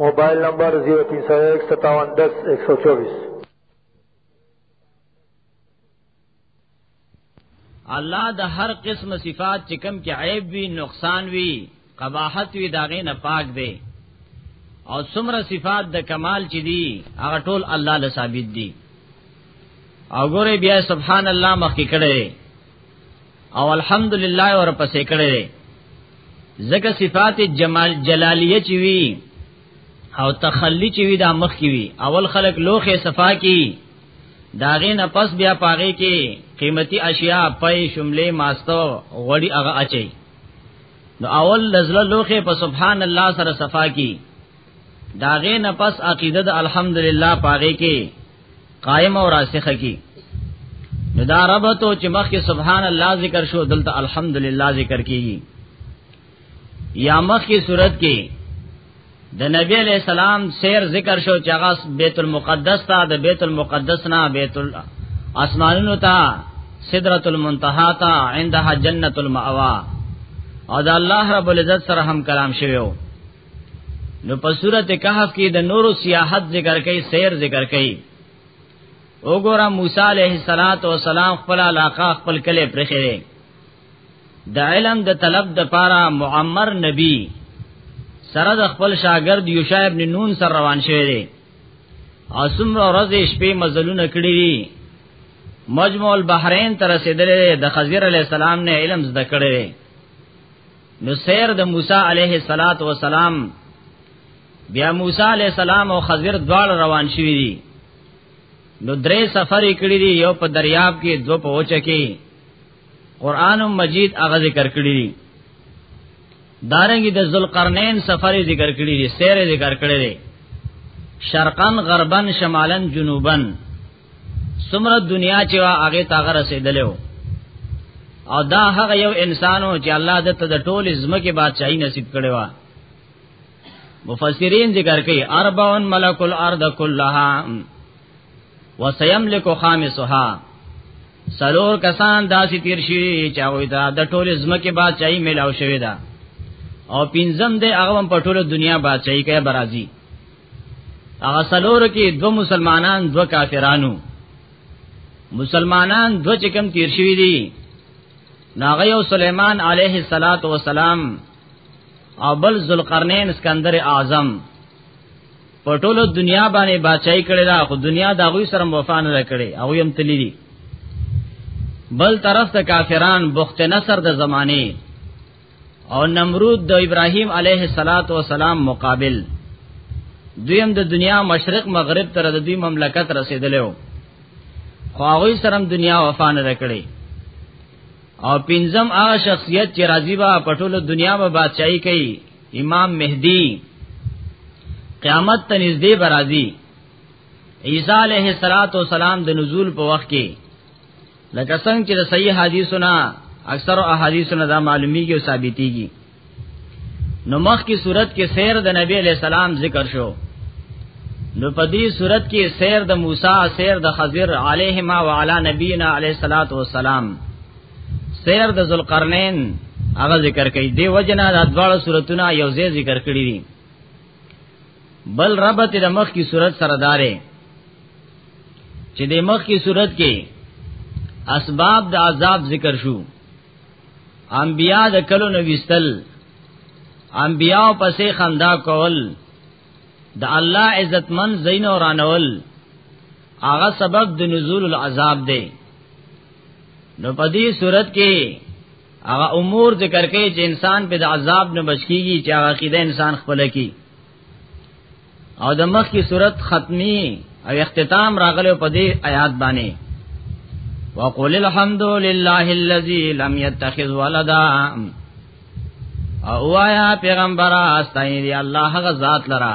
موبایل نمبر 03015710124 الله د هر قسم صفات چې کم کې عیب وي نقصان وي قباحت وي داغه نه پاک دی او څومره صفات د کمال چې دي هغه ټول الله له ثابت دي او ګوره بیا سبحان الله مخکې کړي او الحمدلله اور پسې کړي دي زکه صفات جمال جلالیه چی وی او تخلی چی وی دا مخ کی وی اول خلق لوخه صفا کی داغه نه پس بیا پاغه کی قیمتي اشیاء پي شملې ماستو غړي هغه اچي نو اول لزله لوخه په سبحان الله سره صفا کی داغه نه پس عقیده د الحمدلله پاغه کی قائم او راسخه کی نو دا رب ته چې مخکې سبحان الله ذکر شو دلته الحمدلله ذکر کیږي یا مخکې صورت کې د نبی علیہ السلام سیر ذکر شو چې هغه بیت المقدس ته د بیت المقدس نه بیت الاسمانونو ته سدرۃ المنتہا ته عندها جنۃ المأوا او د الله رب العزت سره هم کلام شویو نو په صورت کهف کې د نورو سیاحت ذکر کوي سیر ذکر کوي وګوره موسی علیه السلام خپل علاقه خپل کله پرخره د علم د طلب د پاره معمر نبی سره د خپل شاګرد یوشع ابن نون سره روان شوی دی او څومره ورځې شپې مزلونه کړې دي مجموع البحرین تر رسیدلې د خضر علی السلام نه علم زده کړې نو سیر د موسی علیه الصلاۃ والسلام بیا موسی علیه السلام او خضر دواړه روان شوي دي نو درې سفر کړی دي یو په دریاب کې دو په اوچه کې قران مجید هغه ذکر کړی دي دارنګي د ذوالقرنین سفر ذکر کړی دي سیر ذکر کړی دي شرقن غربن شمالن جنوبن سمره دنیا چې هغه تاغه رسیدلو او دا هغه یو انسانو چې الله د ته د ټول زمکه بادشاہي نصیب کړي وا مفسرین ذکر کوي اربعون ملک الارض كلها وسيملك خامسها سلور کسان داسې تیر شي چې هغه ته د ټول زمکه بادشاہي ملاو شوی دا او پینځم دې هغه په ټول دنیا بادشاہي کې برازي هغه سلور کې دو مسلمانان دو کافرانو مسلمانان دو چې کم تیر شوی دي ناغه یو سليمان عليه الصلاه والسلام او بل ذوالقرنین اسکندر اعظم په ټولو دنیا باندې بچای کړي دا خو دنیا دا غوي سره وفا نه کړي او يم تللی دي بل طرف ته کافران بخت نصر د زمانه او نمرود د ابراهیم علیه الصلاۃ والسلام مقابل دویم د دنیا مشرق مغرب تر د دوی مملکت رسیدلو خو هغه سره دنیا وفان رکړي او پنځم هغه شخصیت چې راضی با پټول دنیا به بادشاہي کوي امام مهدی قیامت ته نږدې برازي عیسی علیه السلام د نزول په وخت کې لکه څنګه چې صحیح حدیثونه اکثر احادیثونه دا معلومیږي او ثابتيږي نو مخ کی صورت کې سیر د نبی علی السلام ذکر شو نو په دې صورت کې سیر د موسی سیر د خضر علیهما وعلى نبینا علیه الصلاۃ والسلام سیر د ذوالقرنین هغه ذکر کړي دی وجنا د دواړو صورتونه یو ځای ذکر کړي دي بل ربط د مخ کی صورت سره دارې چې د مخ کی صورت کې اسباب د عذاب ذکر شو انبیاء د کلو نو وستل انبیاء پسې خندا کول د الله عزتمن زین او رانول هغه سبب د نزول العذاب دی نو په دې صورت کې هغه امور ذکر کوي چې انسان په د عذاب نه بچيږي چې هغه عقیده انسان خپل کی او د مخ کی صورت ختمي او اختتام راغلو په دې آیات باندې وقول الحمد لله الذي لم يتخذ ولدا او آیا پیغمبر استای دی الله غزاد لرا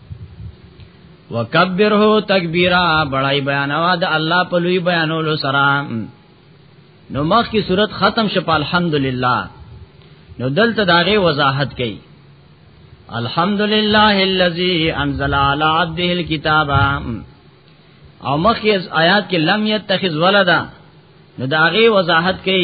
وکبره تکبیرا بڑای بیانوا د الله په لوی بیانولو سره نو مخ کی صورت ختم شپ الحمدلله نو دلته داغه وضاحت کئ الحمدلله الذی انزل علی عبده الكتاب او مخ آیات کې لم یتخذ ولدا نو داغه وضاحت کئ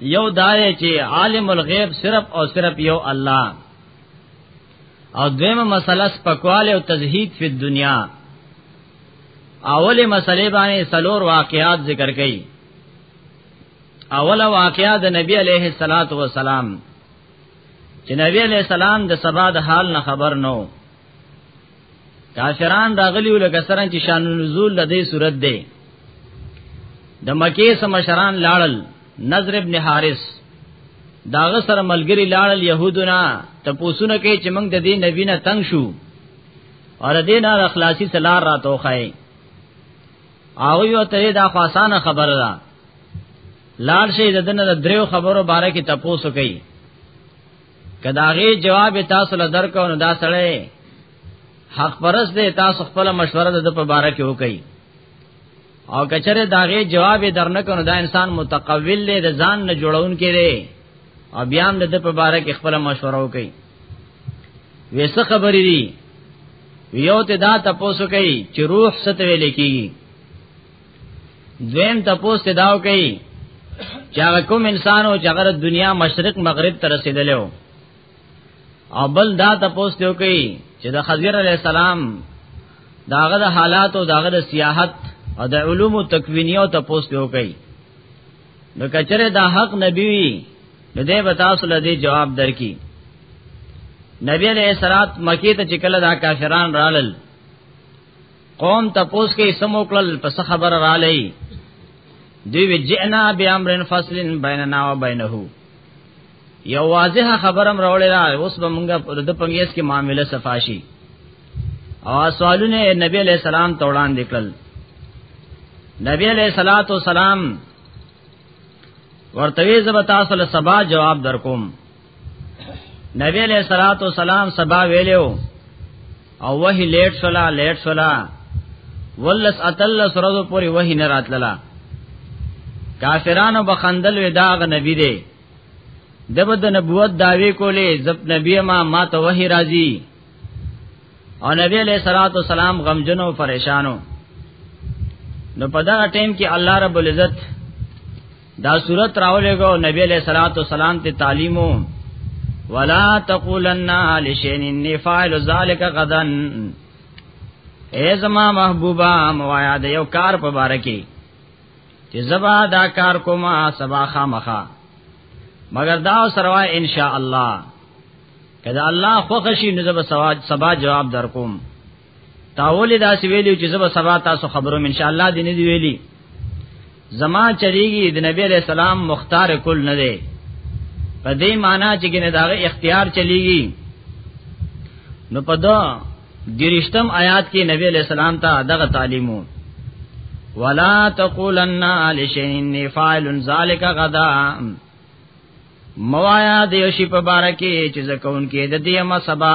یو دای چې عالم الغیب صرف او صرف یو الله او دویمه مسله سپکواله او تزهید په دنیا اوله مسله باندې سلور واقعات ذکر کړي اوله واقعا د نبی علیه الصلاۃ والسلام چې نبی علیہ السلام د سبا د حال نه خبر نو کافران راغلی ولکه سره چې شان نزول د دې صورت دی د مکه سم مشران لاړل نظر ابن حارث داغه سره ملګری لاړل يهودونه تپوسونه کوي چې موږ د دې نبی نه تنگ شو اور دې نه اخلاصي سلار راتو خای او یو ته دا خاصانه خبره ده لال شي دنه د دریو خبرو باره کې تپوسو کوي کداغه جواب تاسو له درکو نو دا سړی حق پرس دی تاسو خپل مشوره د په باره کې وکړي او کچره داغه جواب درنکو نو دا انسان متقول دی د ځان نه جوړون کې دی او بیا هم د په باره کې خپل مشوره وکړي ویسه خبرې دي یو ته دا تاسو کوي چې روح ست ویل کیږي دویم تاسو ته داو کوي چې هغه کوم انسان او چې هغه دنیا مشرق مغرب ته رسیدلو او بل دا تاسو ته کوي چې د خضر علی السلام داغه د حالات او داغه د سیاحت او د علوم او تکوینیو ته پوس پیو کوي نو کچره دا حق نبی وی نو دې بتا سول دې جواب درکې نبی علیہ الصلات مکی ته چکل دا کافران رالل قوم تپوس کې سمو کړل پس خبر را لئی دوی وی جئنا بیامرن فصلن بیننا و بینه یو واضح خبرم راولې را اوس به مونږه پر د پنګیس کې معاملې صفاشي او سوالونه نبی علیہ السلام ته وړاندې کړل نبی علیہ الصلات والسلام ورته زبتا صلی سبا جواب درکوم نبی علیہ الصلوۃ والسلام سبا ویلو او وحی لیټ شولا لیټ شولا ولس اتل سرزو پوری وحی نه راتللا کافرانو بخندل وداغ نبی دی دبد نبوت داوی کولی زب نبی ما ما ته وحی راضی او نبی علیہ الصلوۃ والسلام غمجنو پریشانو نو پدا ټیم کې الله رب العزت دا صورت راولېګو نبی علیہ الصلوۃ والسلام ته تعلیمو ولا تقولن لشین انی فاعل ذلک غدا اے زما محبوبا موایا د یو کار په بار کې چې زبا دا کار کوما سبا خامخا مگر دا سروا ان شاء الله کدا الله خوښ شي نو زب سبا جواب در کوم تاول دا سی ویلو چې زبر سبا تاسو خبرو ان شاء الله دې نه دی ویلي زما چریږي د نبی علیہ السلام مختار کل نه دی په دې معنی چې ګنه دا اختیار چلیږي نو په دا درشتم آیات کې نبی علیہ السلام ته دغه تعلیمو ولا تقولن لشین فاعل ذلک غدا موایا دیوشی په بارکه چې زکون کې د دې ما سبا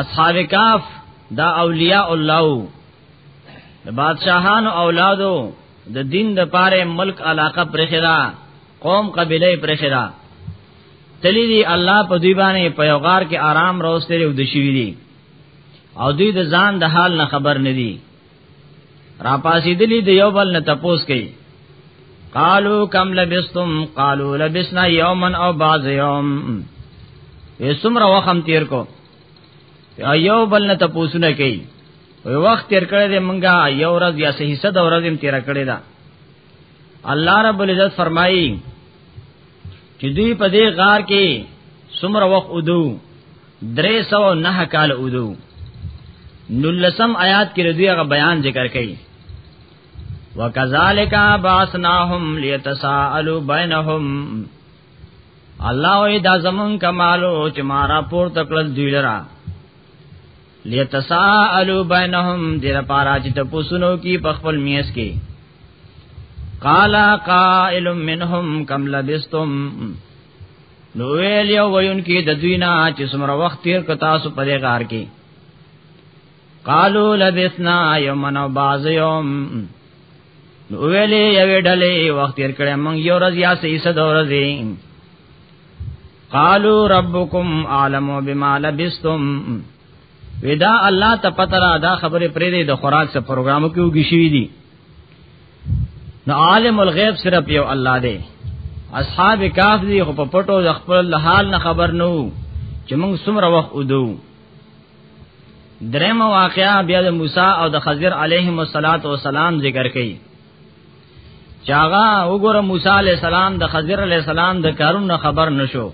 اصحاب کاف دا اولیاء الله د بادشاہانو اولادو د دین د پاره ملک علاقه پرخدا قوم قبیله پرخدا تلی دی الله په دوی باندې په یو غار کې آرام راوستي او د شي دي او دوی د ځان د حال نه خبر نه دي را پاسې دلی د یو بل نه تپوس کوي قالو کم لبستم قالو لبسنا یوما او بعض یوم یې سمره وخم تیر کو یو بل نه تپوس نه کوي وی وخت تیر کړی دی مونږه یو ورځ یا صحیح صد ورځ هم تیر کړی دا الله رب العزت فرمایي چې دوی په دې غار کې سمره وخت ودو 309 کال اودو نلسم آیات کې ردی هغه بیان ذکر کړي وکذالک باسناهم لیتساءلوا بینهم الله وی دا زمون کمالو چې مارا پور تکل دوی لرا لیتساءلوا بینهم دیر پارا چې ته پوسونو کې په خپل میس کې قال قائل منهم کم لبستم نو ویل یو وین کې د دوی نه چې څومره وخت تیر ک تاسو په دې غار کې قالو لبسنا یومن او باز یوم نو ویل یو ډلې وخت تیر کړه مونږ یو ورځ یا سې صد ورځ قالو ربکم عالم بما لبستم ودا الله ته پتر ادا خبره پرې د خوراک سره پروګرامو کې وګی شوې دي نو عالم الغیب صرف یو الله دی اصحاب کاف دی خو په پټو د خپل حال نه خبر نو چې موږ څومره وخت ودو درېمه واقعا بیا د موسی او د خضر علیهم الصلاۃ والسلام ذکر کړي چاغا وګوره موسی علی السلام د خضر علی السلام د کارونو خبر نشو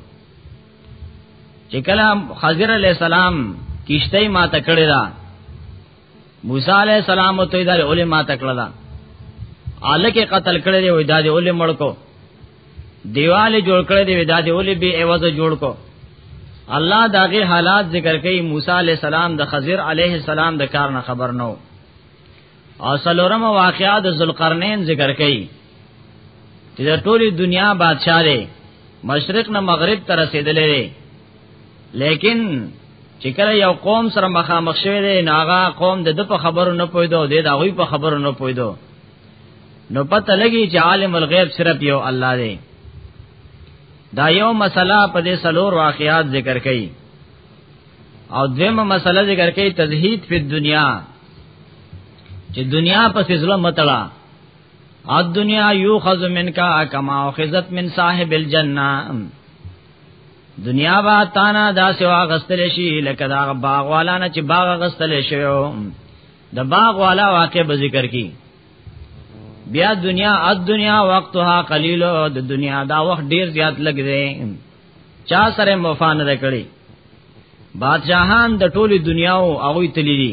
چې کله خضر علی السلام کیشته ما ته کړی دا موسی علی السلام ته د علماء تکړه الکه قتل کړی دی وای دا دی ولې مړ کو دیواله جوړ کړی دی دا دی ولې به ایواز جوړ کو الله داغه حالات ذکر کوي موسی علی السلام د خضر علیه السلام د کار نه خبر نو او سلورم واقعات د ذوالقرنین ذکر کوي چې د ټولي دنیا بادشاہ دی مشرق نه مغرب ته رسیدلې لیکن چې کله یو قوم سره مخامخ شوی دی ناغا قوم د د په خبرو نه پویدو د د غوی په خبرو نه پویدو نو پته لګی چې عالم الغیب صرف یو الله دی دا یو مسله په دې سلور واقعات ذکر کړي او دیمه مسله ذکر کړي تزهید په دنیا چې دنیا په ظلم متلا ا دنیا یو خذ منکا کما اخذت من صاحب الجنه دنیا با تانا دا سوا غستل شي لکه دا باغ والا نه چې باغ غستل شي د باغ والا واقع به ذکر کی بیا دنیا ا دنیا وقتها قلیل د دنیا دا وخت ډیر زیات لګ دی چا سره مفان نه کړی بادشاہان د ټوله دنیا او هغه تللی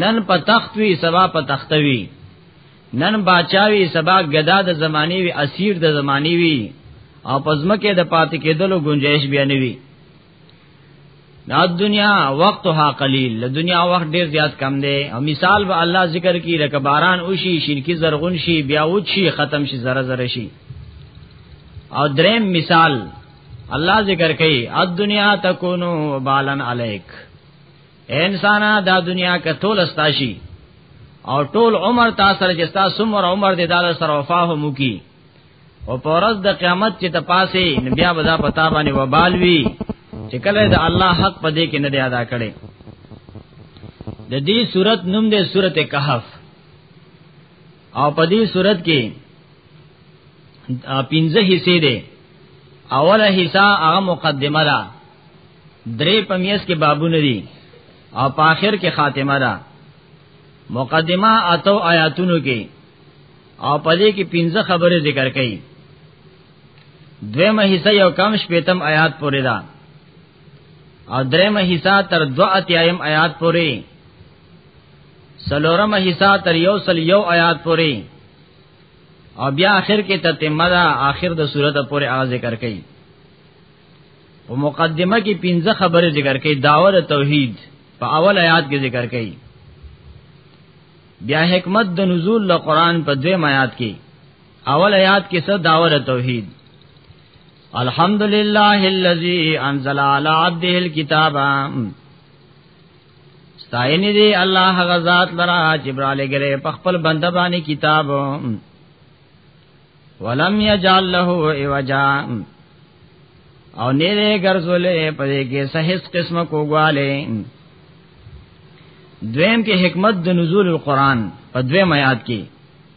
نن په تخت وی سبا په تختوی نن باچاوی سبا غدا د زمانی وی اسیر د زمانی وی او پزمکه د پات کېدلو گنجائش بیا نه وی دا دنیا وقتها قلیل د دنیا وخت ډیر زیات کم دی او مثال به الله ذکر کی لکه باران وشي شرکی زرغون شي بیا وچی ختم شي زره زره شي او دریم مثال الله ذکر کوي اد دنیا تکونو بالن علیک انسانا دا دنیا کې ټول استاشي او ټول عمر تا سره چې تا سمر عمر دې دال سره وفا هم کی او پرز د قیامت چې ته پاسې بیا بدا پتا باندې وبال وی چې کله د الله حق پدې کې نه دی ادا کړي د دې صورت نوم دې سورته کهف او په دې صورت کې پنځه حصے دي اوله حصہ هغه مقدمه ده درې پمیس کې بابونه دي او په آخر کې خاتمه ده مقدمه اتو آیاتونو کې او په دې کې پنځه خبره ذکر کړي دویمه حصہ یو کم شپیتم آیات پورې ده او دریمه حصہ تر دو اتیایم آیات پورې سلورم حصہ تر یو سل یو آیات پوری او بیا آخر کې تتمه دا آخر د صورت پورې هغه ذکر کړي په مقدمه کې پنځه خبره ذکر کړي داور توحید په اول آیات کې ذکر کړي بیا حکمت د نزول له قران په دویم آیات کې اول آیات کې څه داور توحید الحمدللہ الذی انزل علی عبده الكتاب ستاینه دی الله هغه ذات لرا جبرائیل غره په خپل بنده باندې کتاب ولم یجعل له ایوجا او نه دې ګرځولې په دې کې صحیح قسمه کوواله دویم کې حکمت د نزول القرآن په دویم آیات کې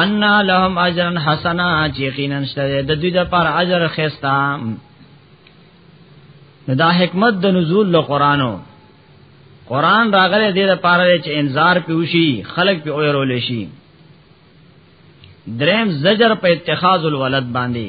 ان لهم اجرا حسنا چې یقینا شته د دوی د پر اجر خستا دا حکمت د نزول له قرانو قران راغله دې لپاره چې انذار پیوشي خلق په اورول شي دریم زجر په اتخاذ الولد باندې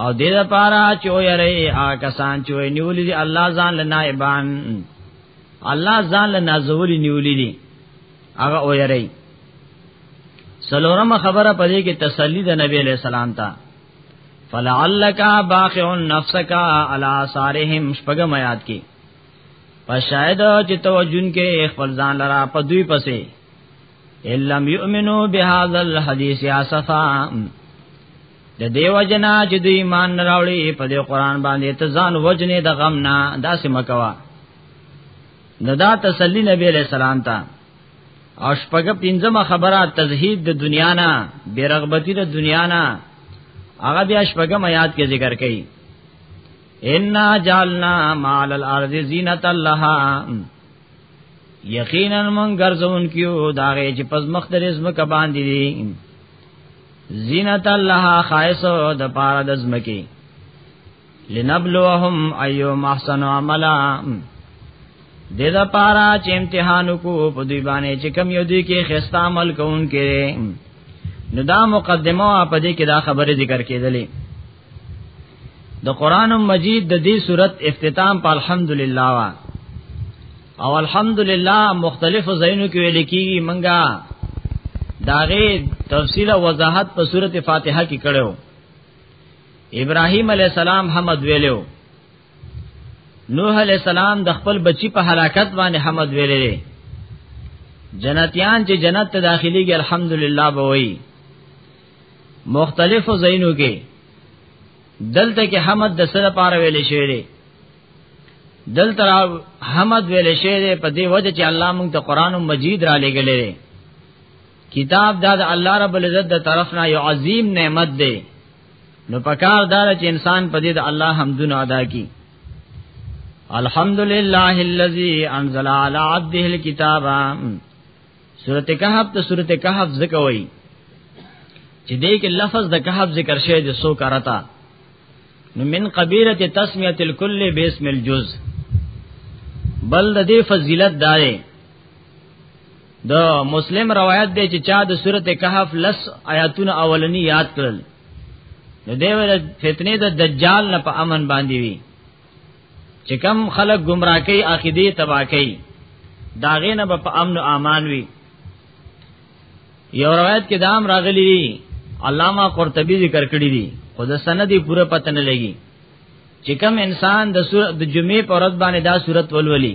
او دې لپاره چې ويره آ کسان چې نیولې دي الله ځان له نائبان الله ځان له نازولې نیولې دي هغه ويره سلورم خبره پدې کې تسلی د نبی له سلام ته فلعلک باخع نفسک علی آثارهم شپږم آیات کې پشاید چې توجن کې خپل ځان لرا په دوی پسې الا یؤمنو بهذا الحدیث اسفا د دیو جنا چې د ایمان نه راوړي په دې قران باندې ته ځان وجنې د غم نه داسې مکوا نه دا تسلی نبی علیہ السلام ته او شپږه پنځمه خبره تزهید د دنیا نه بیرغبتی د دنیا نه هغه بیا شپږم آیات کې ذکر کړي ان جعلنا مال الارض زینت لها یقینا من ګرځون کیو داغه چې پس مختلف مکه باندې دي زینت الله خایس د پاره د زمکی لنبلوهم ایو محسن عملا د د پاره چې امتحان کو په دوی باندې چې کم یو دی کې خستا عمل کوونکې نو دا مقدمه په دې کې دا خبره ذکر کېدلې د قران مجید د دې صورت اختتام په الحمدلله وا او الحمدلله مختلفو زینو کې ویل کیږي منګه داغه تفصیل او وضاحت په سورته فاتحه کې کړو ابراهیم علی السلام حمد ویلو نوح علی السلام د خپل بچی په هلاکت باندې حمد ویلې جنتیان چې جنت ته داخليږي الحمدلله به وایي مختلفو زینو کې دلته کې حمد د سره پاره ویل شوی دی دلته حمد ویل شوی دی په دې وجه چې الله موږ ته قران مجید را لګلې دی کتاب دا د الله رب العزت د طرف نه یو عظیم نعمت دی نو پکار دا چې انسان په دې د الله حمدونه ادا کړي الحمدللہ الذی انزل علی عبده الكتاب سورته کهف ته سورته کهف ذکر وای چې دې کې لفظ د کهف ذکر شوی د سو کرتا نو من قبیله تسمیه الکل باسم الجز بل د دې فضیلت دار د مسلم روایت دی چې چا د سورته کهف لس آیاتونه اولنی یاد کړل نو دیو فتنه د دجال نه په امن باندې وی چې کم خلق گمراه کوي عقیده تباہ کوي داغه نه په امن او امان وي یو روایت کې دام راغلی دی علامہ قرطبی ذکر کړی دی خو د سندې پوره پته نه لګي چې کم انسان د سورۃ د جمعې پر ورځ باندې دا سورۃ ولولي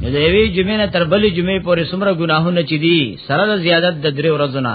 نو د یوې جمعې نه تر بلې جمعې پورې څومره ګناهونه چي دي سره د زیادت د درې ورځې نه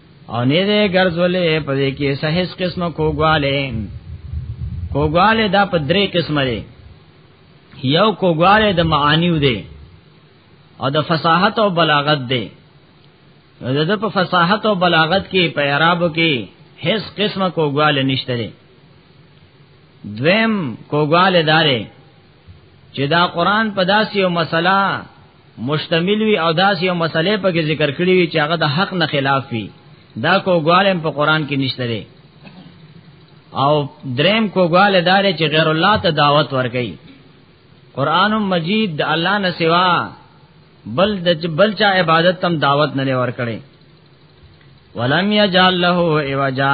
او نه دې ګرځولې په دې کې صحیح قسمه کوګواله کوګواله دا په درې قسمه دی یو کوګواله د معانیو دی او د فصاحت او بلاغت دی د په فصاحت او بلاغت کې په اعراب کې هیڅ قسمه کوګواله نشته دی دویم کوګواله داره چې دا قران په داسې یو مسله مشتمل وي او داسې یو مسله په کې ذکر کړی وي چې هغه د حق نه خلاف وي دا کوګوالم په قران کې نشته دی او دریم کوګوال دار چې غیر الله ته دعوت ورکړي قران مجید د الله نه سوا بل د بل چا عبادت تم دعوت نه ورکړي ولم یجعل له ایوجا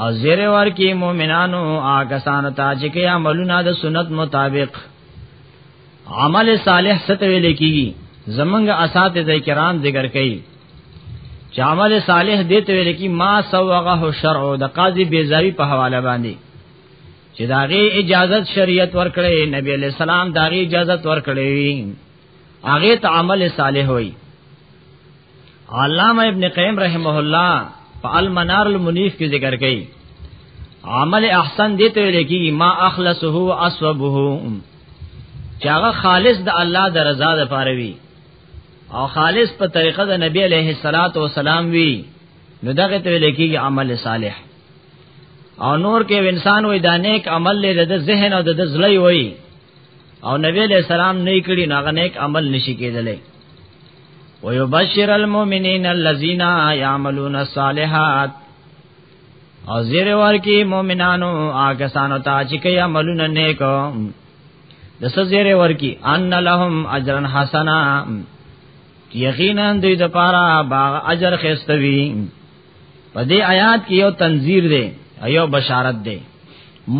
او زیر ور کی مومنانو آکسان تا چې کې عملونه د سنت مطابق عمل صالح ستوي لیکي زمنګ اساتذه کرام ذکر کوي چې عمل صالح دې ته ویل کی ما سوغه شرع د قاضي بیزاوی په حواله باندې چې داغه اجازه شریعت ورکړي نبی علی السلام داغه اجازه ورکړي هغه ته عمل صالح وایي علامه ابن قیم رحمه الله په المنار المنیف کې ذکر کړي عمل احسن دې ته لکی ما اخلصه اسوبه چاغه خالص د الله د رضا د پاره وی او خالص په طریقه د نبی علیه الصلاۃ والسلام وی نو دغه ته لکی عمل صالح او نور کې انسان وې دا نیک عمل لري د ذهن او د ځلې وې او نبی له سلام نه کړي ناغه نیک عمل نشي کېدلی ويبشر المؤمنين الذين يعملون الصالحات او زیر ورکی مومنانو آکسانو تا چې کوي عملونه نیکو د سزیر ورکی ان لهم اجرا حسنا یقینا دوی د پاره باغ اجر خستوي په دې آیات کې یو تنذیر دی ایو بشارت دی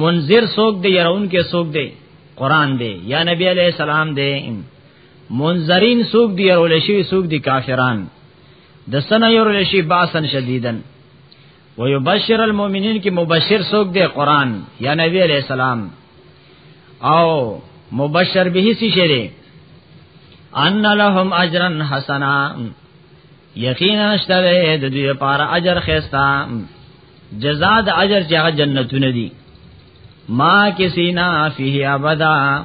منذر سوک دی يرون کې سوک دی قران دی یا نبی علیہ السلام دی منذرین سوق دی او لشی سوق دی کافران د سنه یو لشی باسن شدیدن ويبشر المؤمنین کی مبشر سوق دی قران یا نبی علیہ السلام او مبشر به سی شری ان لهم اجرا حسنا یقینا شته د دې لپاره اجر خيستا جزاء د اجر چې هغه جنتونه دي ما کسینا فيه ابدا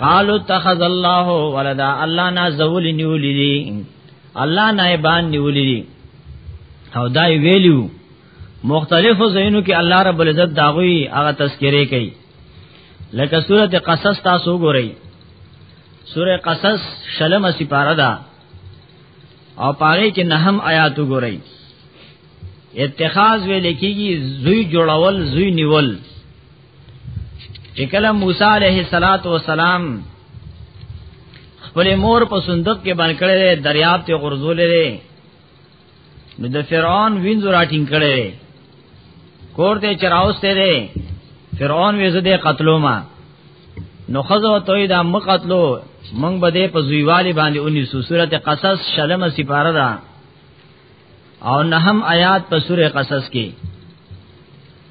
قالو تخذ الله ولدا الله نا زول نیولی دی الله نائبان نیولی دی او دای ویلو مختلفو زینو کې الله رب العزت داغوی هغه تذکرې کوي لکه سورته قصص تاسو ګورئ سورہ قصص شلم سپارہ دا او پاره کې نهم آیات وګورئ اتخاذ ویل کېږي زوی جوړول زوی نیول چې کله موسی علیه الصلاۃ والسلام خپل مور په صندوق کې باندې کړې دریاب ته غرزولې نو د فرعون وینځ راټینګ کړي کور ته چراوسته دي فرعون وې زده قتلو ما نو خزو توي دا مقتلو مونږ به دې په زویوالي باندې اونې سو سورته قصص شلمه سپاره ده او نهم آیات په سوره قصص کې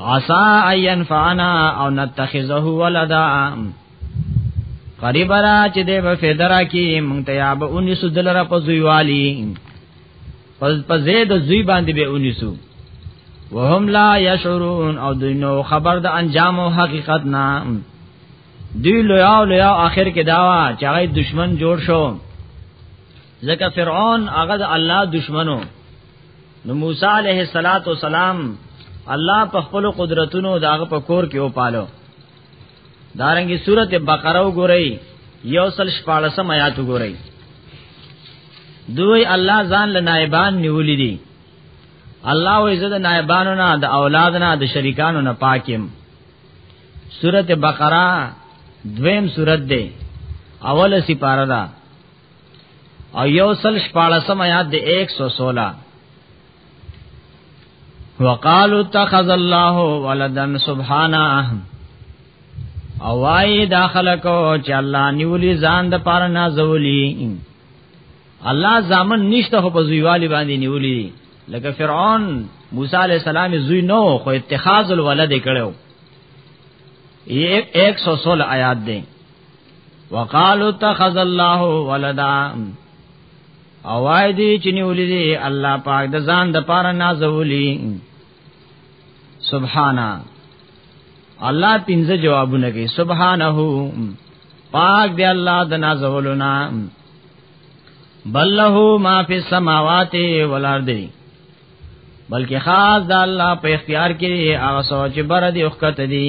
عسا اين فانا او نتخذه ولدا قریب را چې دې په فدرا کې مونږ ته یا به 19 دلار په زویوالي پس په زید زوی باندې به 19 وهم لا یشعرون او دوی نو خبر د انجام او حقیقت نه دوی لویا او لویا اخر کې داوا چې هغه دشمن جوړ شو ځکه فرعون هغه د الله دشمنو نو موسی علیه الصلاۃ والسلام الله په خپل قدرتونو داغه په کور کې وپالو دارنګي سورته بقره وګورئ یو سل شپاړسم آیات وګورئ دوی الله ځان له نائبان نیولې دي الله وې زده نائبانو نه د اولاد نه د شریکانو نه پاکم سورته بقره دویم سورته ده اوله سپاره ده او یو سل شپاړسم آیات دی 116 وقالو اتخذ الله ولدا سبحانه او وای دا خلکو چې الله نیولی ځان د پاره نازولی الله زامن نشته په زویوالي باندې نیولی لکه فرعون موسی علی السلام زوی نو خو اتخاذ الولد کړو 116 آیات دی وقالو تخذ الله ولدا او وای دی چې نیولې دی الله پاک د ځان د پاره نازولی سبحانا الله پنځه جوابونه کوي سبحانه پاک دی الله د نازولنا بل له ما فی السماوات والارض بلکې خاص د الله په اختیار کې هغه سوچ بر دی وخت دی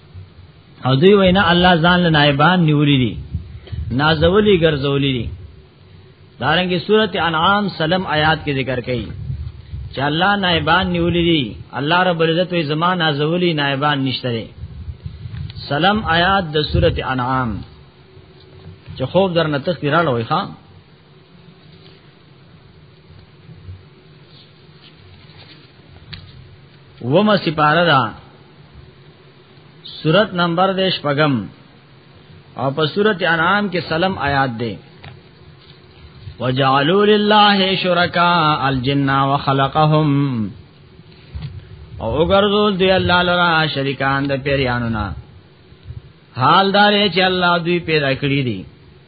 او دوی وینا الله ځان له نائبان نیولې دي نازولې ګرځولې دي دارنګه سورته انعام سلم آیات کې ذکر کړي چې الله نائبان نیولې دي الله رب العزت وی زمان نازولې نائبان نشته سلام آیات د سورت انعام چې خوب در نتخ دی راړوي خان ومه سپاره دا سورت نمبر دې شپږم او په سورت انعام کې سلام آیات دې وجعلوا لله شرکاء الجن وخلقهم او وګرځول دی الله لرا شریکان د پیریانو نه حال دارې چې الله دوی پیدا کړی دي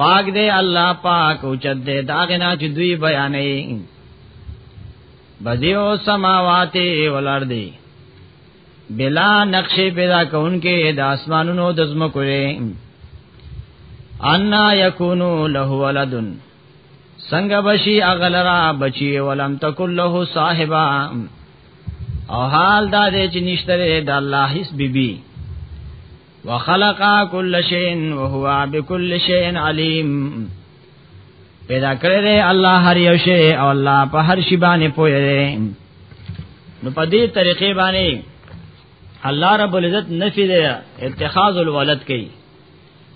پاک دې الله پاک او چت دې داغه نه چې دوی بیانې بدیو سماوات والارض بلا نقش پیدا کون کې د اسمانونو د زمکو لري ان یکونو له ولدن څنګه بشي اغلرا بچي ولم تکل له صاحبہ او حال دا دې چې نشته د الله هیڅ بیبي بی وخلق كل شيء وهو بكل شيء عليم پیدا کړی دی الله هر یو شی او الله په هر شی باندې پوهه دی نو په دې طریقې باندې الله رب العزت نفی دی اتخاذ الولد کوي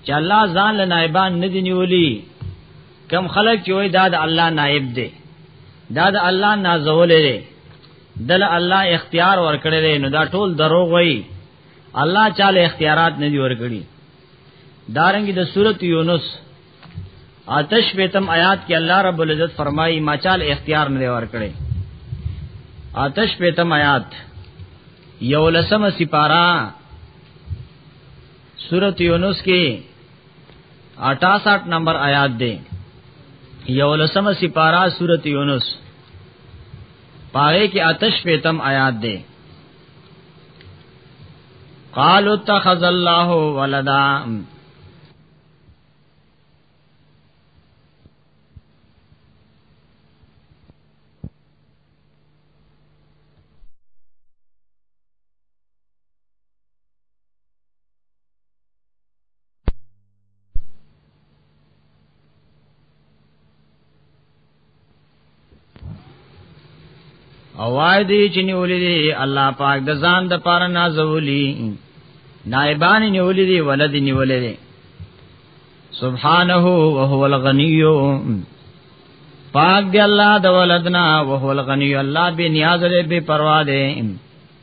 چې الله ځان له نائبان نه دی نیولی کم خلق چې وای دا د الله نائب دی دا د الله نازول دی دل الله اختیار ورکړی دی نو دا ټول دروغ وایي الله چاله اختیارات نه دی ورګړي دارنګي د سورته یونس آتش بیتم آیات کې الله رب العزت فرمایي ما چاله اختیار نه دی ورکړي آتش بیتم آیات یولسم سپارا سورته یونس کې 68 نمبر آیات دی یولسم سپارا سورته یونس پاره کې آتش پیتم آیات ده قالوا اتخذ الله ولدا او وای دی چې نیولې دی الله پاک د ځان د پاره نازولی نائبان نیولې دی ولد نیولې دی سبحانه وهو الغنی پاک دی الله د ولدنا وهو الغنی الله به نیاز لري به پروا دی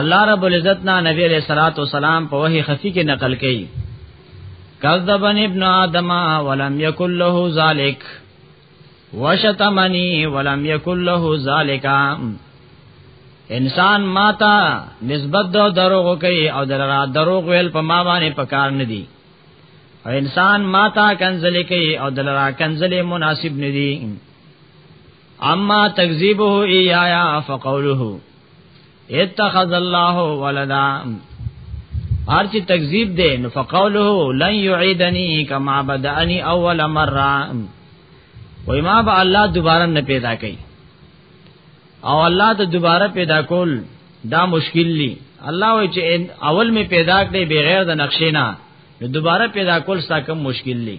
الله رب العزت نا نبی علیہ الصلات والسلام په وحی خفی کې نقل کړي کذبن ابن آدم ولم یکل له ذالک وشتمنی ولم یکل له ذالک انسان ماتا نسبت دو دروغ کوي او درا دروغ ویل په ما باندې پکار نه دي او انسان ماتا کنزل کوي او دلرا کنزل مناسب نه دي اما تکذیبه ایایا فقوله اتخذ الله ولدا هر چې تکذیب دی نو فقوله لن يعيدني كما بدأني اول مره وای ما به الله دوباره نه پیدا کوي او الله ته دوباره پیدا کول دا مشکل دی الله وای چې اول می پیدا کړي بغیر د نقشې نه دوباره پیدا کول ساکم مشکل دی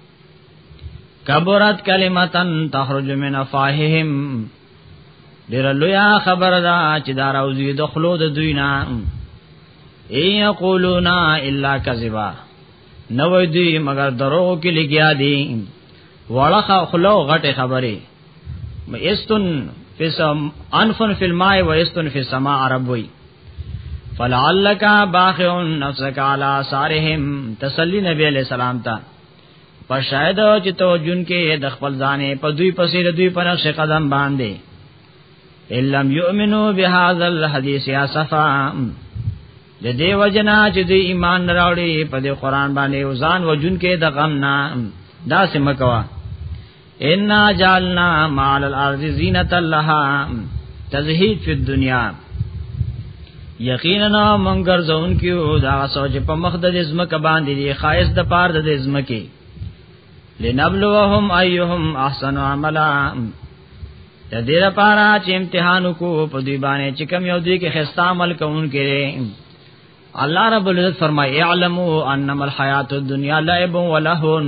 کبرت کلمتن تخرج من افاههم ډیر لویا خبر دا چې دا راوځي د خلو د دوی نه ای یقولون الا کذبا نو دوی مگر درو کې لګیا دي وړه خلو غټه خبره مئستن فسم انفن فی الماء و استن فی السماء عرب وی فلعلک باخع نفسک علی سارهم تسلی نبی علیہ السلام ته پر شاید چې تو جون کې د خپل ځانې په دوی پسې د دوی په نقش قدم باندې الم یؤمنو بهذا الحدیث یا صفا د دې وجنا چې د ایمان راوړي په دې قران باندې وزن وجون کې د غم نه دا سم کوا ان جعلنا مال الارض زینت لها تزهید فی الدنیا یقینا مونږ ګرځون کیو دا سوچ په مخ د زمکه باندې دی خایس د پار د زمکه لنبلوهم ایهم احسن عملا د دې لپاره چې امتحان کو په دې باندې چې کوم یو دی کې خستا عمل کوون کړي الله رب العزت فرمایي اعلموا انما الحیات الدنیا لعب ولهون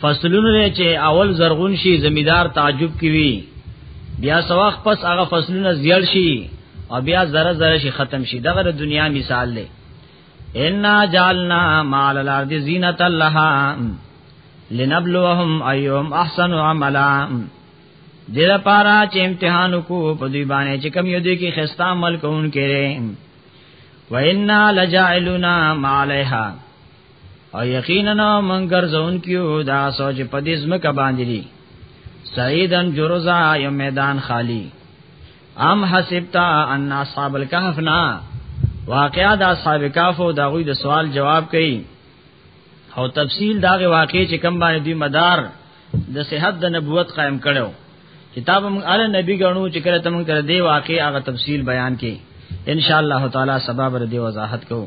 فصلونه چې اول زرغون شي زمیدار تعجب کوي بیا سواخ پس هغه فصلونه زیړ شي او بیا زره زره شي ختم شي دغه د دنیا مثال دی ان جعلنا مال الارض زینت لها لنبلوهم ايهم احسن عملا دیر پارا چې امتحان کو په دوی باندې چې کم یو دی کې خستا عمل کوون کړي وإنا لجاعلنا ما عليها او یقینا من ګرځون کیو دا سوچ په دې زمکه باندې دي سعیدن جرزا یو میدان خالی ام حسبتا ان اصحاب الكهف نا واقعا د اصحاب کهف او دغوی د سوال جواب کړي او تفصیل داغه واقع چې کم باندې دوی مدار د صحت د نبوت قائم کړو کتاب موږ ال نبی غنو چې کله تم کړه دی واقع هغه تفصیل بیان کړي ان شاء الله تعالی سبب ردی وضاحت کوو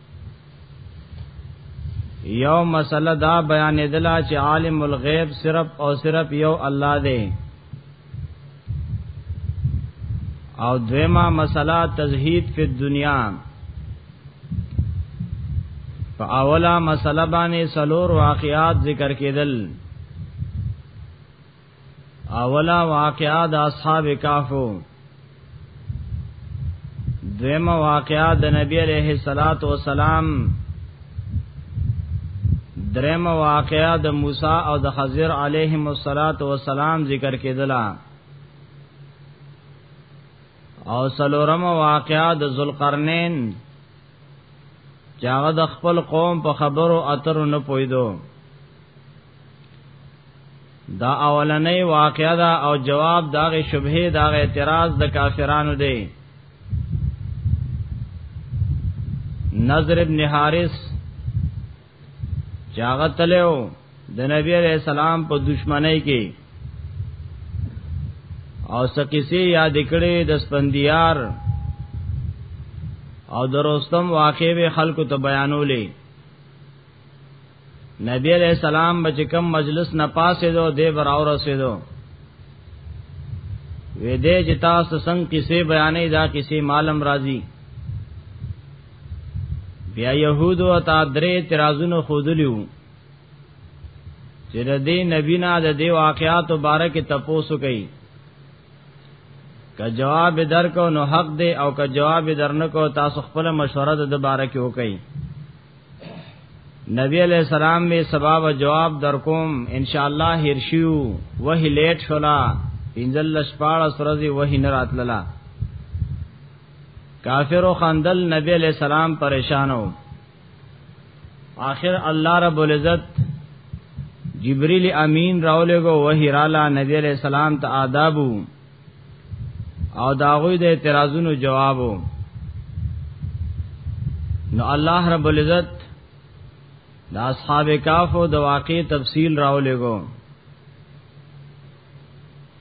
یو مسله دا بیان دلا چې عالم الغیب صرف او صرف یو الله دی او دویما مسله تزهید فی الدنیا په اوله مسله باندې سلور واقعات ذکر کېدل اولا واقعا د اصحاب کافو دویم واقعا د نبی علیہ الصلات والسلام دریم واقعا د موسی او د خضر علیهم الصلات والسلام ذکر کېدلا او سلورم واقعا د ذوالقرنین چې هغه د خپل قوم په خبرو اترو نه پویدو دا اولنې واقعا دا او جواب داغه شبهه داغه اعتراض د دا کافرانو دی نظر ابن حارث چاغت له د نبی علیہ السلام په دشمنی کې او سکیسی یاد کړي د سپندیار او دروستم واقع به خلکو ته بیانولې نبی علیہ السلام بچ کم مجلس نه پاسې دو دی بر اور سه دو وې دې چې تاسو څنګه کیسې بیانې دا کیسې معلوم راځي بیا يهود او تا درې ترازونو خودلیو چې د دې نبی نه د دې واقعاتو باره کې تپوسو کوي که جواب درکو نو حق دی او که جواب درنکو تاسو خپل مشوره د دوباره کې وکړئ نبی علیہ السلام می سبب جواب درکوم ان شاء الله هرشیو وه لیټ شولا پینځل شپاړه سرزي وه نه راتللا کافر خندل نبی علیہ السلام پریشانو آخر الله رب العزت جبريل امين راولګو وحي رالا نبي عليه السلام ته آداب او داغوی د دا اعتراضونو جوابو نو الله رب العزت د اصحاب کاف او د واقع تفصیل راولېګو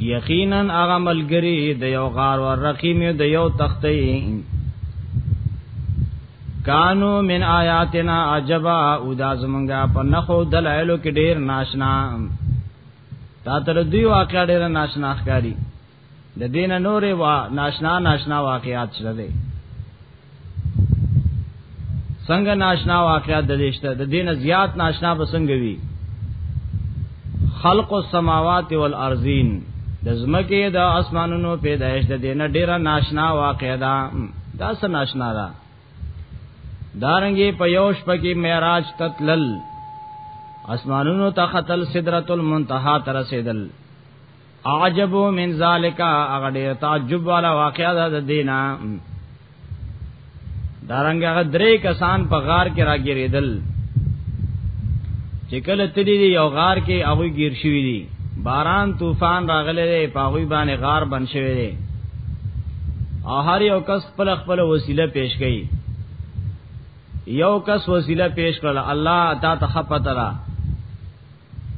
یقینا هغه ملګری د یو غار او رقیم د یو تختې کانو من آیاتنا عجبا او دا زمونږه په نخو دلایلو کې ډیر ناشنا تا تر دوی واقع ډیر ناشنا ښکاری د دینه نورې وا ناشنا ناشنا واقعات شته دي څنګه ناشنا واقعات د دېشته د دینه زیات ناشنا به څنګه وي خلق السماوات والارضین د زمکه د اسمانونو پیدایش د دینه ډیره ناشنا واقعه ده دا څه ناشنا ده دارنګي په یوش پکې معراج تتلل اسمانونو ته خطل سدرۃ المنتہا تر رسیدل عجب من ذالک هغه ډیر تعجب والا واقعا ده د دینا دارنګ هغه درې کسان په غار کې راګیریدل چې کله تدې دی یو غار کې هغه گیر شوی دی باران طوفان راغلی دی په هغه باندې غار بن شوی دی او هر یو کس خپل خپل وسیله پیش کړي یو کس وسیله پیش کړل الله تا ته خپتلا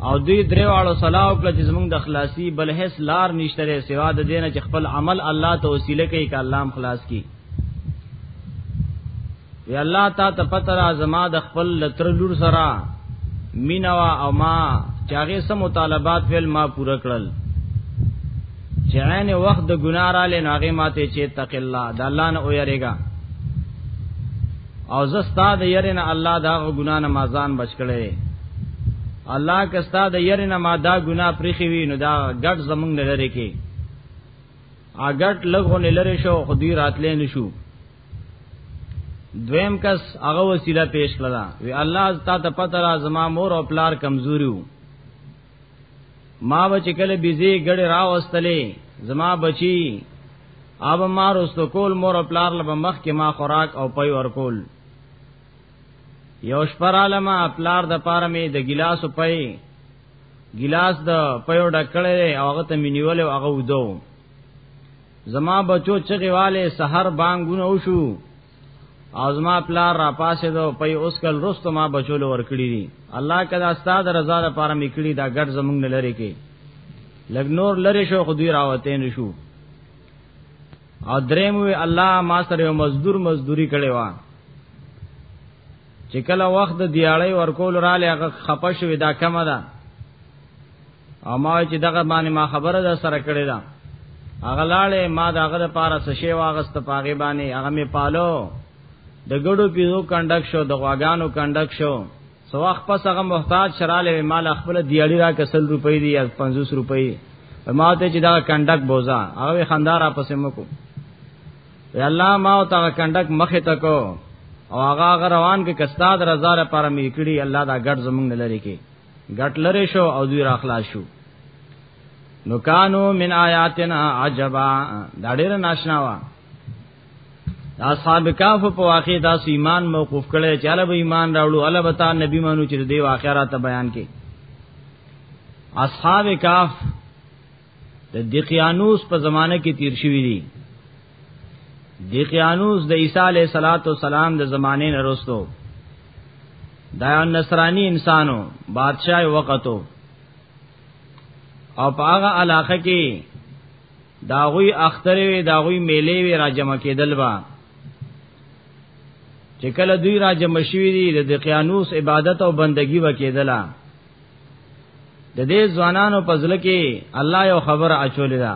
او دوی دریواړو صلاح وکړه چې زمونږ د خلاصي بل هیڅ لار نشته سوا د دینه چې خپل عمل الله ته وسیله کوي ک الله هم خلاص کی وی الله تا ته پته را زما د خپل لتر لور سره مینوا او ما چاغه سم مطالبات ویل ما پوره کړل چې عین وخت د ګناه را لناغه ماته چې تق الله د الله نه اوریګا او زستا د يرن الله دا ګنا نه ما ځان بچ کړي الله کستا د يرن ما دا ګنا پرخي وي نو دا ګډ زمنګ نه لري کې اګټ لغو نه لري شو خو دی راتلې نشو دویم کس هغه وسیله پیش کړه وی الله تعالی ته پته را زما مور او پلار کمزوري وو ما بچ کله بيزي ګړې راوستلې زما بچي اب ما رستو کول مور او پلار لبه مخ کې ما خوراک او پي ور کول یو شپر عالم پلار د پاره می د ګلاس پي ګلاس د پيو ډکړې او هغه ته مینیول او هغه ودو زما بچو چغیواله سحر بانګونه وشو ازما پلار را پاسې دو په اوس کل رستو ما بچول ور کړی دي الله کدا استاد رضا لپاره میکړي دا ګډ زمونږ نه لری کې لګ نور لری شو خو دوی راوته نه شو او دریم وی الله ما سره یو مزدور مزدوری کړي وا چې کله وخت د دیاړی ورکول را لې هغه خپه شوی دا کمه ده او ما چې دغه باندې ما خبره ده سره کړې ده هغه لاړې ما دغه د پاره سشي واغست پاغه باندې هغه می پالو د ګړو پیزو کنډک شو د غواګانو کنډک شو سو وخت پس هغه محتاج شراله مال خپل دیاړي را کسل روپۍ دی یا 50 روپۍ ما ته چې دا کنډک بوزا هغه خندارا پسې مکو وی الله ما او تا کنډک مخه تکو او هغه روان کې کستاد رضا لپاره مې کړی الله دا ګډ زمونږ لری کې ګټ لره شو او دوی راخلا شو نو کانو من آیاتنا عجبا دا ډېر ناشنا وا اصحاب کاف په واقع دا ایمان موقوف کړي چې الله به ایمان راوړو الله به تا نبی مانو چې دی واقعات بیان کړي اصحاب کاف د دقیانوس په زمانه کې تیر شوی دی دقیانوس د عیسی علیه الصلاۃ والسلام د زمانه نه رسو دا نصرانی انسانو بادشاہ وقتو او په هغه علاقه کې داغوی اختر وی داغوی میلې وی راجم کېدل با چې کله دوی راجم شوی دي د دقیانوس عبادت او بندگی وکیدله د دې ځوانانو په ځل کې الله یو خبره اچولې ده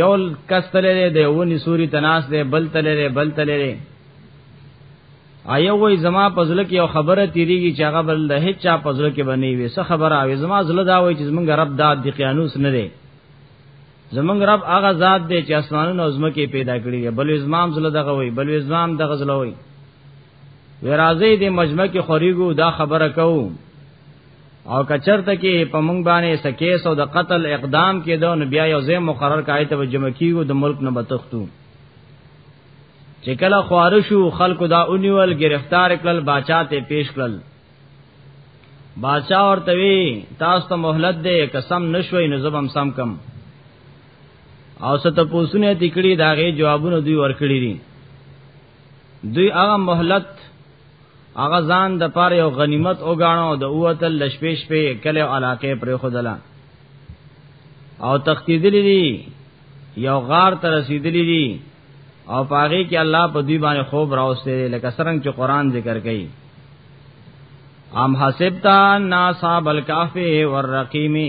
یو کس تللی دی ونی سوري تناس دی بل تللی دی بل تللی دی آیا وای زما په ځل کې یو خبره تیریږي چې هغه بل د هیڅ چا په ځل کې بنې وي څه خبره وي زما ځل دا وای چې زمونږ رب داد دی قیانوس نه دی زمونږ رب هغه ذات دی چې اسمانونو او زمکه پیدا کړی دی بل زمام ځل دغه وای بل زمام دغه ځل وای ورازې دې مجمع کې خوريګو دا خبره کوو او کچرته کې په مونږ باندې سکیس او د قتل اقدام کې دا نو بیا یو ځای مقرر کای ته جمع کیږو د ملک نه بتختو چې کله خوارشو خلکو دا اونیول گرفتار کړل باچا ته پیش کړل باچا ورته وی تاسو ته مهلت دی قسم نشوي نو زبم سم کم او ست پوسونه تکړی داغه جوابونه دوی ورکړي دي دوی هغه مهلت هغه ځان د پاره یو غنیمت وګاڼو د اوتل لشپې شپې کله علاقې پر خودلا او تختیدلې دي یو غار ته رسیدلې دي او پاره کې الله په دوی باندې خوب راوستي لکه څنګه چې قران ذکر کوي ام حسبتا ناصاب الکافی والرقیمی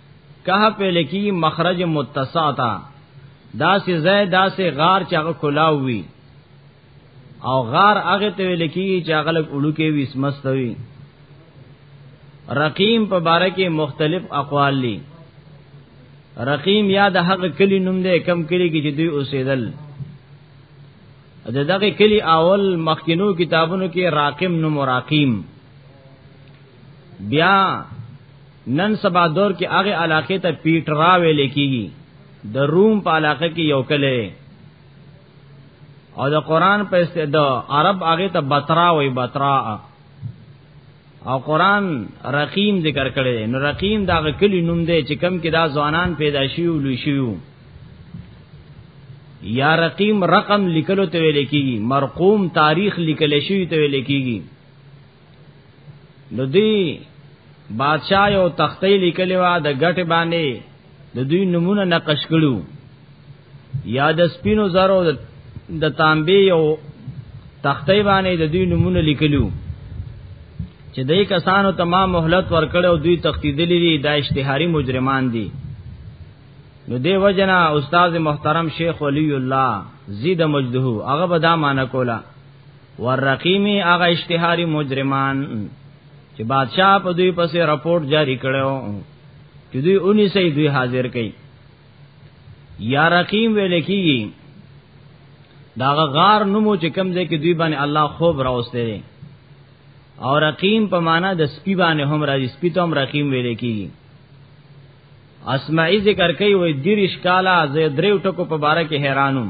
کها په لکی مخرج متسع تا دا سه زید دا سه غار چې هغه کلاوي او غار هغه ته لکی چې هغه لک اړو کې وي سمستوي رقیم په باره کې مختلف اقوال دي رقیم یا د هغه کلی نوم دی کم کلی کې چې دوی اوسېدل د دغه کلی اول مخکینو کتابونو کې راقم نوم راقیم بیا نن سبا دور کې هغه علاقې ته پیټرا ویل کیږي د روم په علاقه کې یو کله او د قران په است د عرب هغه ته بترا وای بترا او قران رقیم ذکر کړی دی نو رقیم دا کلی نوم دی چې کم کې دا ځوانان پیدا شیو لوی شیو یا رقیم رقم لیکلو ته ویل کیږي مرقوم تاریخ لیکل شوی ته ویل کیږي نو دی بادشاہ یو تختې لیکلې وا د غټ باندې د دوی نمونه نقش کړو یا د سپینو زرو د تانبې یو تختې باندې د دوی نمونه لیکلو چې دای کسانو تمام مهلت ورکړ او دوی تختیدلې دي د اشتهاري مجرمان دي نو دی وجنا استاد محترم شیخ ولی الله زید مجده هغه به دا معنا کوله ورقیمی هغه اشتهاری مجرمان چې بادشاہ په دوی پسې رپورت جاری کړو چې دوی 19 دوی حاضر کړي یا رقیم ویل کیږي دا غار نومو چې کم ځای کې دوی باندې الله خوب راوسته دي او رقیم په معنا د سپی باندې هم راځي سپی ته هم رقیم ویل کیږي اسمعي ذکر کوي وې دیرش کالا زه دریو ټکو په باره کې حیرانم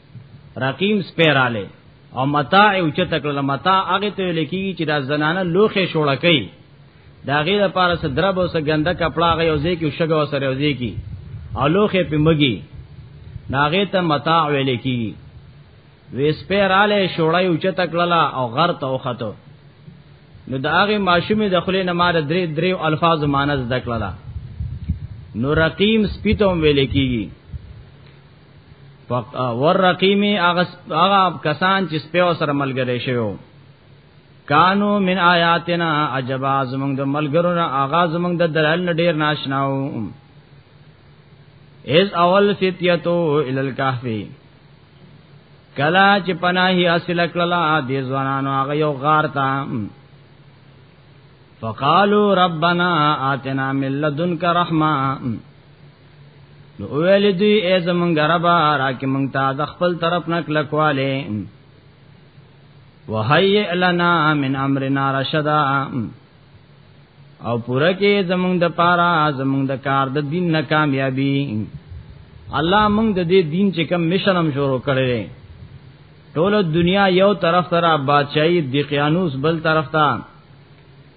رقیم سپیراله او متاع او چتکل متاع هغه ته لیکي چې دا زنانه لوخه شوړه کوي دا غي د پاره سره درب او سره ګنده کپڑا غي او زی کې شګه او سره وزي کې او لوخه په مګي ناغه ته متاع ویل کی ویس پیراله شوړای او چت کړلا او غر ته وخته نو دا هغه ماشومه د خلې نه مار درې درې الفاظ مانز دکړلا نو رقیم سپیتوم ویل کیږي ور رقیمی هغه کسان چې سپیو سره ملګری شوی کانو من آیاتنا عجبا زمونږ د ملګرو نه آغا زمونږ د دلایل نه ډیر ناشناو از اول فتیتو ال الکهف کلا چې پناهي اصل کلا د ځوانانو هغه یو غار تا فقالو ربنا آتنا من لدنک رحمه نو ویل دوی ای زمونږ ربا راکې مونږ ته د خپل طرف نه کلکواله وهي لنا من امرنا رشدا او پوره کې زمونږ د پارا زمونږ د کار د دین نه کامیابی الله مونږ د دې دین چې کوم مشن هم شروع کړی ټول دنیا یو طرف تر بادشاہي د قیانوس بل طرف ته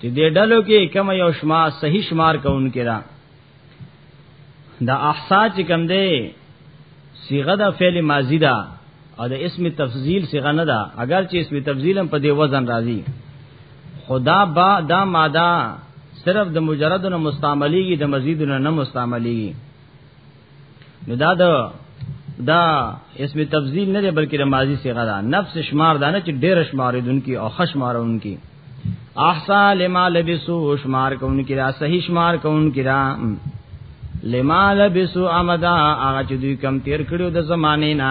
چې دې ډلو کې کوم یو شما صحیح شمار کوونکې ده دا احصا چې کوم دی صيغه د فعل ماضی ده او د اسم تفضیل صيغه نه ده اگر چې اسم تفضیل هم په دې وزن راځي خدا با دا ماده صرف د مجردونو مستعمليږي د مزیدونو نه مستعمليږي نو دا د دا اسم تفضیل نه دی بلکې د ماضی صيغه ده نفس شمار دانه چې ډېر شمارېدونکي او خشمارونکي احسا لما لبسو شمار کوونکي دا صحیح شمار کوونکي دا لما لبسو امدا هغه چې دوی کم تیر کړو د زمانه نه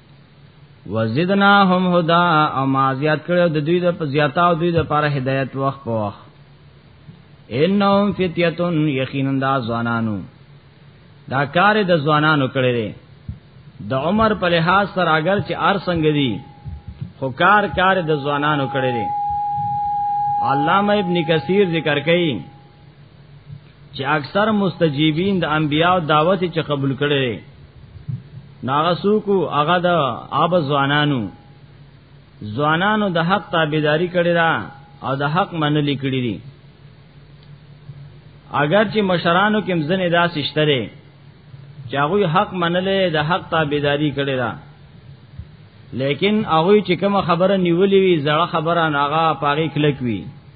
وزدناهم هدا او ما زیات کړو د دوی د زیاتا او دوی د پاره هدایت وخت په وخت انهم فتیتون یقینا دا ځوانانو دا کار د ځوانانو کړی دی د عمر په لحاظ سره اگر چې ار څنګه دی خو کار کار د ځوانانو کړی دی علامه ابن کثیر ذکر کوي چې اکثر مستجیبین د انبیاء دعوت چې قبول کړي ناغه سوکو هغه د اب ځوانانو ځوانانو د حق تابعداري کړي را او د حق منلي کړي دي اگر چې مشرانو کې مزنه داس اشتره چې هغه حق منلې د حق تابعداري کړي را لیکن هغه چې کوم خبره نیولې وي زړه خبره ناغه پاغي کلک وي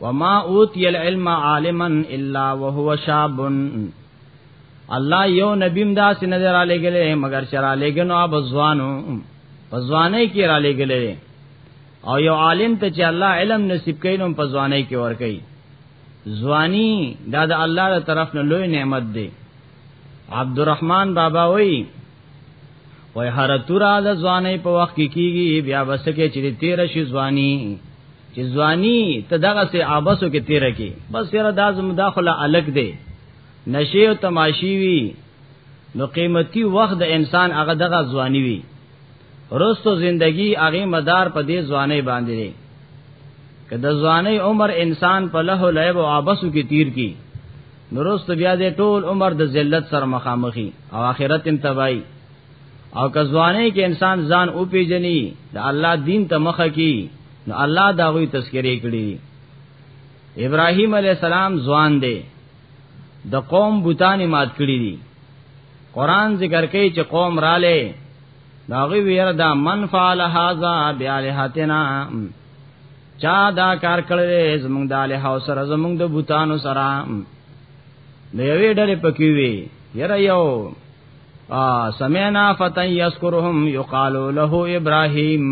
وما اوتی العلم عالما الا وهو شاب الله یو نبیم دا سن نظر علی گله مگر شر علی گنو اب زوانو پزوانه کی را لګلې او یو عالم ته چې الله علم نصیب کړي نو پزوانه کی ور کوي ځواني دا د الله تر طرف نه لوی نعمت دی عبدالرحمن بابا وای وای هر تورا د ځواني په وخت کې کیږي بیا وسکه چې تیر شي ځواني چې ځواني ته دغه سه عباسو کې تیر کی بس سره د ازم داخله الګ دی نشي او تماشي وی نو قیمتي وخت د انسان هغه دغه ځواني وی رستو زندگی هغه مدار په دې ځواني باندې دی که د ځواني عمر انسان په له لعب او عباسو کې تیر کی نورست بیا دې ټول عمر د ذلت سره مخامخي او آخرت هم تبای او کزوانه کې انسان ځان او پیجنې د الله دین ته مخه کی نو الله دا غوي تذکرې کړې ابراهیم علی السلام ځوان دی د قوم بوتان مات کړی دي قران ذکر کوي چې قوم رااله داغي ویره دا من فعل هذا بیالهتنا چا دا کار کړی زمونږ د الہ او سره زمونږ د بوتانو سره نو یوې ډلې پکې وی یره یو سمعنا فتن یذکرهم یقال له ابراهیم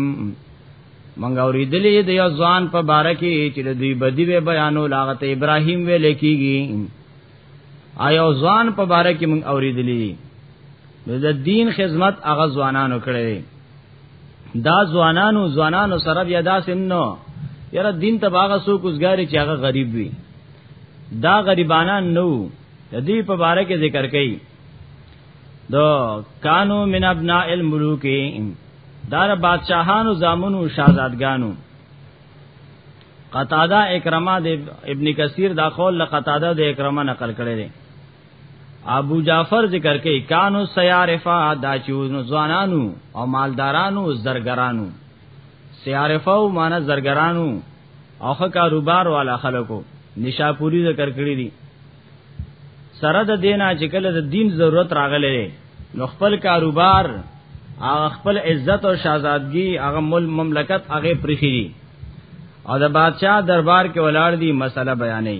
منګ اوریدلې د یو ځوان په باره کې چې د دوی بدی به بیانو لاغت ابراهیم ویل کېږي آیا ځوان په باره کې منګ اوریدلې د دین خدمت هغه ځوانانو کړې دا ځوانانو ځوانانو سره بیا داسې نو یاره دین ته باغه سو کوزګاری چې هغه غریب وي دا غریبانان نو د دې په باره کې ذکر کړي دو کانو من ابناء الملوک دار بادشاہانو زامنو شاهزادګانو قطاده اکرمه د ابن کثیر دا قول له قطاده د اکرمه نقل کړي دي ابو جعفر ذکر کوي کانو سیارفا دا چوزنو ځوانانو او مالدارانو زرګرانو سیارفا او معنا زرګرانو او خه کاروبار والا خلکو نشاپوری ذکر کړی دي سره د دینا چې کله د دین ضرورت راغله نو خپل کاروبار هغه خپل عزت او شاهزادګي هغه مل مملکت هغه پرخي دي او د بادشاہ دربار کې ولاړ دي مسله بیانې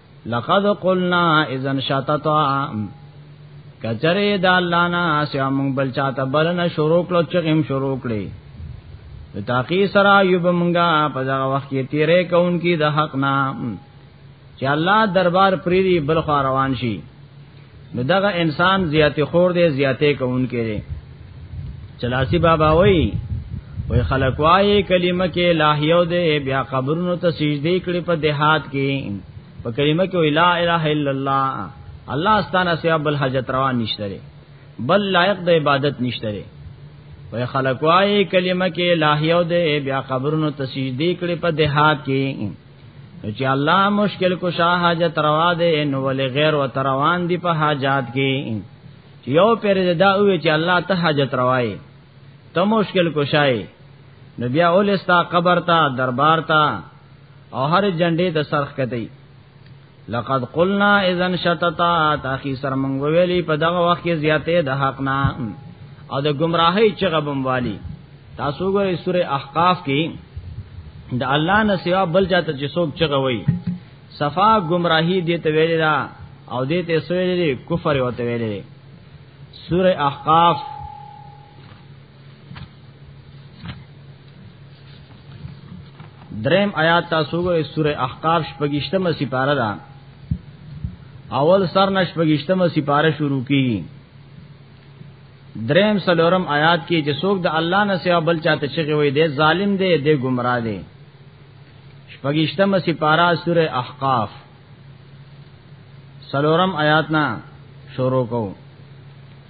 لقد قلنا اذا شتتا کچره د الله نه سیا مونږ بل چاته بل نه شروع کړو چې هم شروع کړي د تاقی سره یوب مونږه په دغه وخت کې تیرې کون کی د حق نه چې الله دربار پریری بل خو روان شي نو دغه انسان زیاتې خور دی زیاتې کوونکې دی چلاسی بابا وای وای خلک وای کلمه کې لاهیو دی بیا قبرونو ته سجدي کړي په دهات کې په کلمه کې لا اله الا الله الله استانه سیاب الحاجت روان نشته بل لایق د عبادت نشته وای خلک وای کلمه کې لاهیو دی بیا قبرونو ته سجدي کړي په دهات کې چې الله مشکل کو شاه حاجت روا دی نو ول غیر و تروان دی په حاجات کې یو پر دا وی چې الله ته حاجت روای ته مشکل کو شای نو بیا اول استا قبر تا دربار تا او هر جنډې د سرخ کتي لقد قلنا اذا شتتا تاخي سر مونږ ویلي په دغه وخت کې زیاتې د حق نه او د گمراهۍ چغه بموالي تاسو ګورئ سوره احقاف کې د الله نه سوا بل چاته چې څوک چغه وایي صفا گمراهي دې ته ویل دا او دې ته سویل دې کفر وته ویل دې سوره احقاف دریم آیات تاسو ګورئ سوره احقاف شپږشتمه سپاره ده اول سر نش پګشتمه سپاره شروع کی دریم سلورم آیات کې چې څوک د الله نه سوا بل چاته چغي وي دی ظالم دی دی گمراه دی شپږشتمه سپاره سوره احقاف سلورم آیات نه شروع کوو